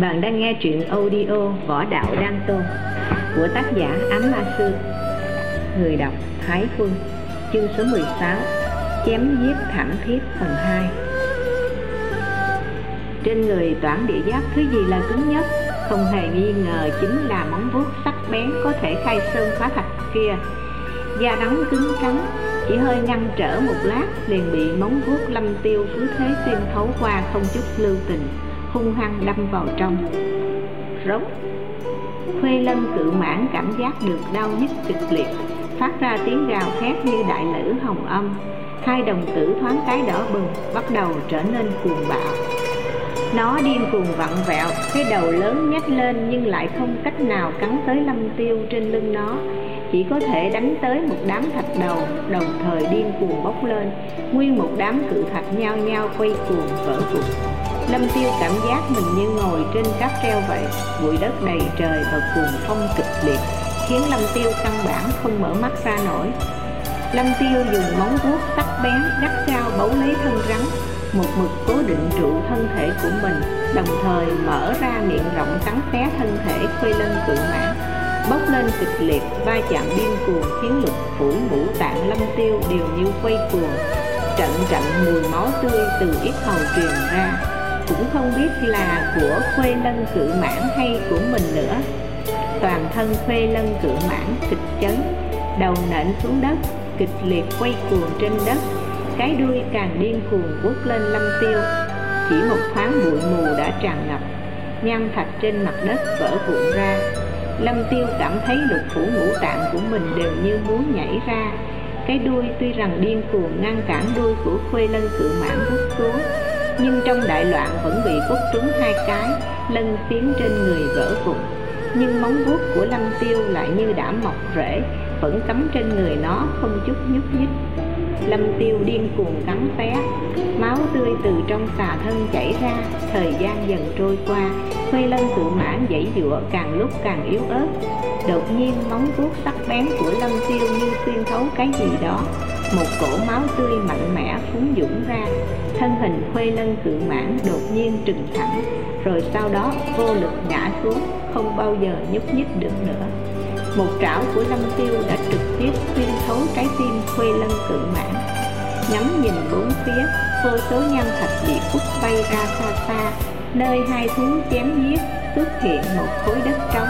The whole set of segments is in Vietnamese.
Bạn đang nghe truyện audio Võ Đạo Đăng Tôn của tác giả Ám Ma Sư. Người đọc Thái Quân Chương số 16 Chém giết thảm thiết phần 2 Trên người toản địa giáp, thứ gì là cứng nhất? Không hề nghi ngờ chính là móng vuốt sắc bén có thể khai sơn phá thạch kia. Da nóng cứng trắng chỉ hơi ngăn trở một lát liền bị móng vuốt lâm tiêu cứ thế xuyên thấu qua không chút lưu tình hung hăng đâm vào trong. Rống. Khuê lân cự mãn cảm giác được đau nhức kịch liệt. Phát ra tiếng gào thét như đại lữ hồng âm. Hai đồng tử thoáng cái đỏ bừng, bắt đầu trở nên cuồng bạo. Nó điên cuồng vặn vẹo, cái đầu lớn nhếch lên nhưng lại không cách nào cắn tới lâm tiêu trên lưng nó. Chỉ có thể đánh tới một đám thạch đầu, đồng thời điên cuồng bốc lên. Nguyên một đám cự thạch nhao nhao quay cuồng vỡ vụn lâm tiêu cảm giác mình như ngồi trên cáp treo vậy. Bụi đất đầy trời và cuồng phong kịch liệt khiến lâm tiêu căn bản không mở mắt ra nổi. Lâm tiêu dùng móng vuốt sắc bén gắt cao, bấu lấy thân rắn một mực cố định trụ thân thể của mình đồng thời mở ra miệng rộng cắn xé thân thể khuê lân cự mãn. Bốc lên kịch liệt va chạm điên cuồng khiến lục phủ ngũ tạng lâm tiêu đều như quay cuồng. Trận trận mùi máu tươi từ ít hầu truyền ra cũng không biết là của khuê lân cự mãn hay của mình nữa. Toàn thân khuê lân cự mãn kịch chấn, đầu nện xuống đất, kịch liệt quay cuồng trên đất. Cái đuôi càng điên cuồng quất lên lâm tiêu. Chỉ một thoáng bụi mù đã tràn ngập, nham thạch trên mặt đất vỡ vụn ra. Lâm tiêu cảm thấy lục phủ ngũ tạng của mình đều như muốn nhảy ra. Cái đuôi tuy rằng điên cuồng ngăn cản đuôi của khuê lân cự mãn rút xuống nhưng trong đại loạn vẫn bị quất trúng hai cái, lân phiến trên người vỡ vụn nhưng móng vuốt của lâm tiêu lại như đã mọc rễ, vẫn cắm trên người nó không chút nhúc nhích. Lâm tiêu điên cuồng cắn xé máu tươi từ trong xà thân chảy ra, thời gian dần trôi qua, khuê lân tự mãn dãy dụa càng lúc càng yếu ớt. Đột nhiên móng vuốt sắc bén của lâm tiêu như xuyên thấu cái gì đó một cổ máu tươi mạnh mẽ phúng dũng ra, thân hình khuê lân cự mãn đột nhiên trừng thẳng, rồi sau đó vô lực ngã xuống, không bao giờ nhúc nhích được nữa. Một trảo của lâm tiêu đã trực tiếp xuyên thấu trái tim khuê lân cự mãn. Ngắm nhìn bốn phía, vô số nham thạch bị quất bay ra xa xa, nơi hai thú chém giết xuất hiện một khối đất trống.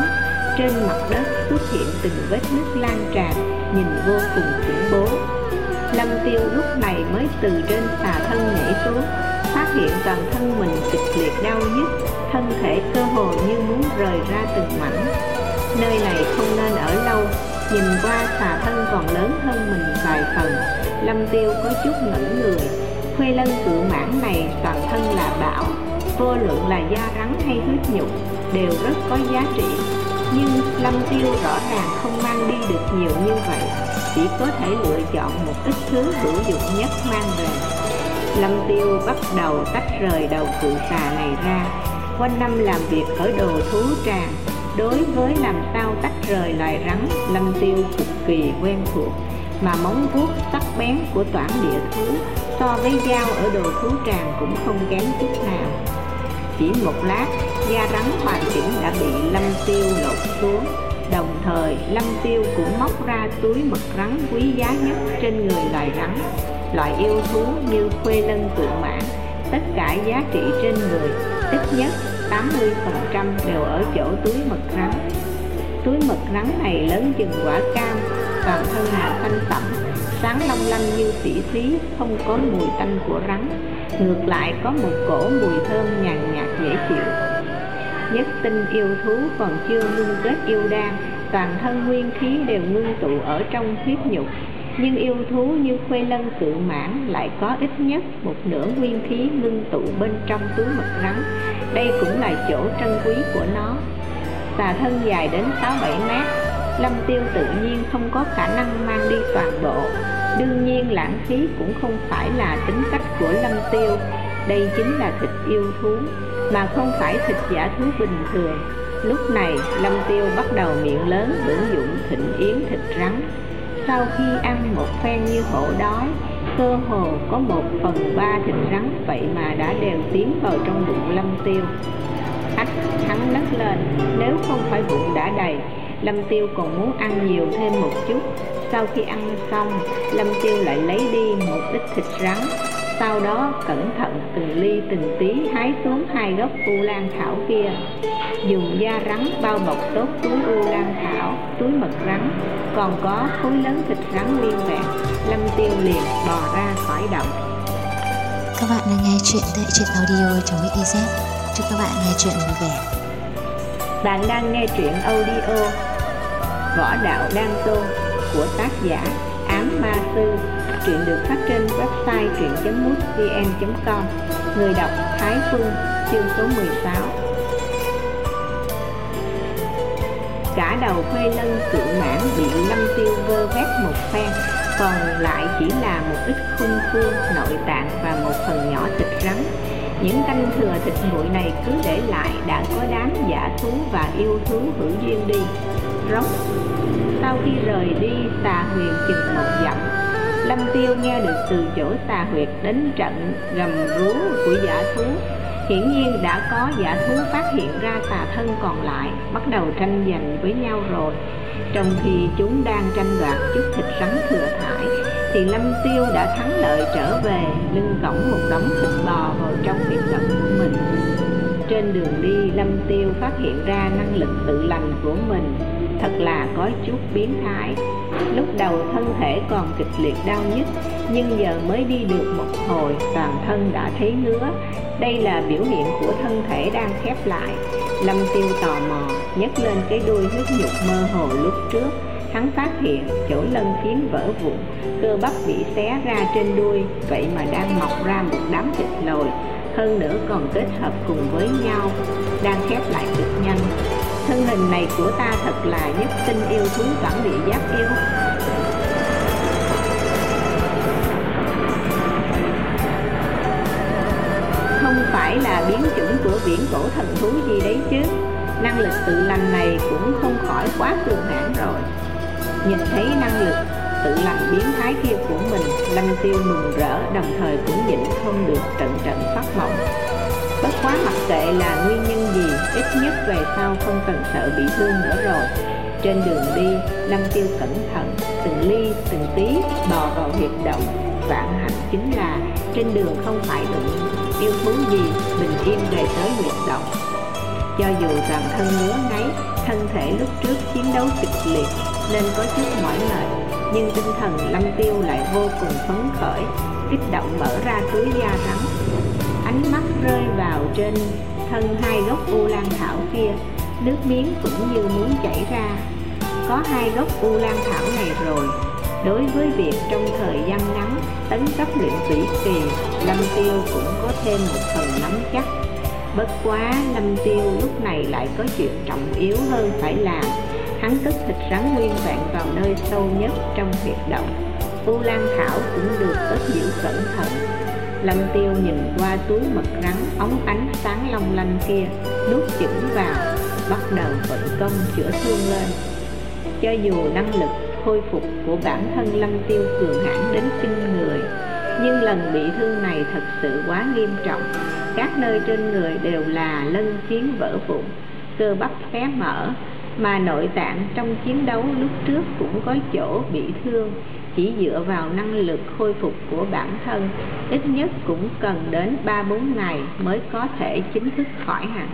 Trên mặt đất xuất hiện từng vết nứt lan tràn, nhìn vô cùng khủng bố lâm tiêu lúc này mới từ trên xà thân nhảy xuống, phát hiện toàn thân mình kịch liệt đau nhức, thân thể cơ hồ như muốn rời ra từng mảnh. Nơi này không nên ở lâu, nhìn qua xà thân còn lớn hơn mình vài phần. Lâm tiêu có chút ngẩn người, khuê lân cự mãn này toàn thân là bảo vô luận là da rắn hay huyết nhục đều rất có giá trị. Nhưng lâm tiêu rõ ràng không mang đi được nhiều như vậy, chỉ có thể lựa chọn một thứ hữu dụng nhất mang về. Lâm tiêu bắt đầu tách rời đầu cự xà này ra, quanh năm làm việc ở đồ thú tràng. Đối với làm sao tách rời loài rắn, lâm tiêu cực kỳ quen thuộc, mà móng vuốt sắc bén của toản địa thú so với dao ở đồ thú tràng cũng không kém chút nào. Chỉ một lát, da rắn hoàn chỉnh đã bị lâm tiêu lột xuống đồng thời, lâm tiêu cũng móc ra túi mật rắn quý giá nhất trên người loài rắn. Loại yêu thú như khuê lân tượng mãn tất cả giá trị trên người, ít nhất 80% đều ở chỗ túi mật rắn. Túi mật rắn này lớn chừng quả cam, toàn thân màu xanh sẫm sáng long lanh như xỉ xí không có mùi tanh của rắn. Ngược lại, có một cổ mùi thơm nhàn nhạt nhất tinh yêu thú còn chưa ngưng kết yêu đan, toàn thân nguyên khí đều ngưng tụ ở trong huyết nhục. Nhưng yêu thú như khuê lân cự mãn lại có ít nhất một nửa nguyên khí ngưng tụ bên trong túi mật rắn. Đây cũng là chỗ trân quý của nó. Xà thân dài đến 6-7 mét, lâm tiêu tự nhiên không có khả năng mang đi toàn bộ. Đương nhiên lãng phí cũng không phải là tính cách của lâm tiêu. Đây chính là thịt yêu thú mà không phải thịt giả thú bình thường. Lúc này, lâm tiêu bắt đầu miệng lớn hưởng dụng thịnh yến thịt rắn. Sau khi ăn một phen như hổ đói, cơ hồ có một phần ba thịt rắn vậy mà đã đều tiến vào trong bụng lâm tiêu. Ách, hắn nấc lên, nếu không phải bụng đã đầy, lâm tiêu còn muốn ăn nhiều thêm một chút. Sau khi ăn xong, lâm tiêu lại lấy đi một ít thịt rắn sau đó cẩn thận từng ly từng tí hái xuống hai gốc u lan thảo kia. Dùng da rắn bao bọc tốt túi u lan thảo túi mật rắn. Còn có khối lớn thịt rắn nguyên vẹn lâm tiêu liền bò ra khỏi động. Các bạn đang nghe chuyện tại truyện audio trong xyz chúc các bạn nghe chuyện vui vẻ. Bạn đang nghe truyện audio võ đạo đan tôn của tác giả ám ma sư truyện được phát trên website truyện.mútvn.com người đọc Thái Phương, chương số 16 cả đầu khuê lân cự mãn bị lâm tiêu vơ vét một phen, còn lại chỉ là một ít khung xương nội tạng và một phần nhỏ thịt rắn. Những canh thừa thịt nguội này cứ để lại đã có đám giả thú và yêu thú hữu duyên đi. Rống sau khi rời đi, tà huyền chừng một dặm lâm tiêu nghe được từ chỗ tà huyệt đến trận gầm rú của giả thú, hiển nhiên đã có giả thú phát hiện ra tà thân còn lại, bắt đầu tranh giành với nhau rồi. Trong khi chúng đang tranh đoạt chút thịt rắn thừa thải, thì lâm tiêu đã thắng lợi trở về, lưng cổng một đống thịt bò vào trong biệt động của mình. Trên đường đi, lâm tiêu phát hiện ra năng lực tự lành của mình, thật là có chút biến thái lúc đầu thân thể còn kịch liệt đau nhức, nhưng giờ mới đi được một hồi, toàn thân đã thấy ngứa. Đây là biểu hiện của thân thể đang khép lại. Lâm tiêu tò mò, nhấc lên cái đuôi huyết nhục mơ hồ lúc trước. Hắn phát hiện chỗ lân phiến vỡ vụn, cơ bắp bị xé ra trên đuôi, vậy mà đang mọc ra một đám thịt lồi. Hơn nữa còn kết hợp cùng với nhau, đang khép lại cực nhanh thân hình này của ta thật là nhất tinh yêu thú bản địa giáp yêu. Không phải là biến chủng của viễn cổ thần thú gì đấy chứ. Năng lực tự lành này cũng không khỏi quá cường hãn rồi. Nhìn thấy năng lực tự lành biến thái kia của mình lâm tiêu mừng rỡ, đồng thời cũng nhịn không được trận trận phát mộng bất quá mặc kệ là nguyên nhân gì, ít nhất về sau không cần sợ bị thương nữa rồi. Trên đường đi, lâm tiêu cẩn thận, từng ly, từng tí bò vào huyệt động vạn hạnh chính là trên đường không phải đụng yêu thú gì, bình yên về tới huyệt động cho dù toàn thân ngứa ngáy, thân thể lúc trước chiến đấu kịch liệt, nên có chút mỏi mệt, nhưng tinh thần lâm tiêu lại vô cùng phấn khởi, kích động mở ra túi da rắn ánh mắt rơi vào trên thân hai gốc u lan thảo kia. Nước miếng cũng như muốn chảy ra. Có hai gốc u lan thảo này rồi. Đối với việc trong thời gian ngắn tấn cấp luyện thủy kỳ, lâm tiêu cũng có thêm một phần nắm chắc. Bất quá lâm tiêu lúc này lại có chuyện trọng yếu hơn phải làm. Hắn cất thịt rắn nguyên vẹn vào nơi sâu nhất trong huyệt động. U lan thảo cũng được cất giữ cẩn thận lâm tiêu nhìn qua túi mật rắn, ống ánh sáng long lanh kia, nuốt chửng vào, bắt đầu vận công chữa thương lên. Cho dù năng lực khôi phục của bản thân lâm tiêu cường hãn đến kinh người, nhưng lần bị thương này thật sự quá nghiêm trọng. Các nơi trên người đều là lân chiến vỡ vụn, cơ bắp xé mở, mà nội tạng trong chiến đấu lúc trước cũng có chỗ bị thương chỉ dựa vào năng lực khôi phục của bản thân, ít nhất cũng cần đến ba bốn ngày mới có thể chính thức khỏi hẳn.